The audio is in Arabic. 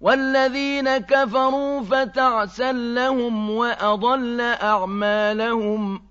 وَالَّذِينَ كَفَرُوا فَتَعْسًا لَّهُمْ وَأَضَلَّ أَعْمَالَهُمْ